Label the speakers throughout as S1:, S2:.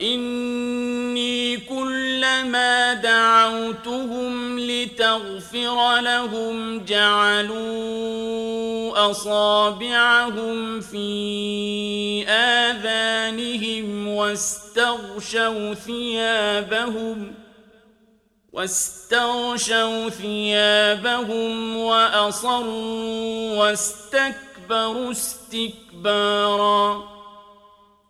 S1: وإني كلما دعوتهم لتغفر لهم جعلوا أصابعهم في آذانهم واستغشوا ثيابهم واستغشوا ثيابهم وأصروا واستكبروا استكبارا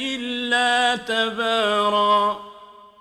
S1: إلا تباراً